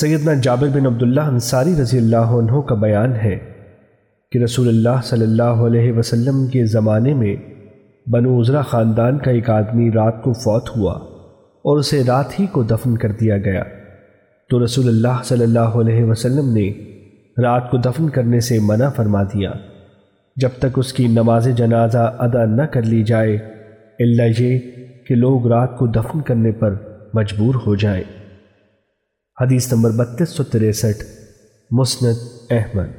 سیدنا جابر بن عبداللہ انصاری رضی اللہ عنہ کا بیان ہے کہ رسول اللہ صلی اللہ علیہ وسلم کے زمانے میں بنو عذرا خاندان کا ایک آدمی رات کو فوت ہوا اور اسے رات ہی کو دفن کر دیا گیا۔ تو رسول اللہ صلی اللہ علیہ وسلم نے رات کو دفن کرنے سے منع فرما دیا۔ جب تک اس کی نماز جنازہ ادا نہ کر لی جائے اللہ یہ کہ لوگ رات کو دفن کرنے پر مجبور ہو جائیں۔ حدیث نمبر بتیس سو تریسٹھ مسند احمد۔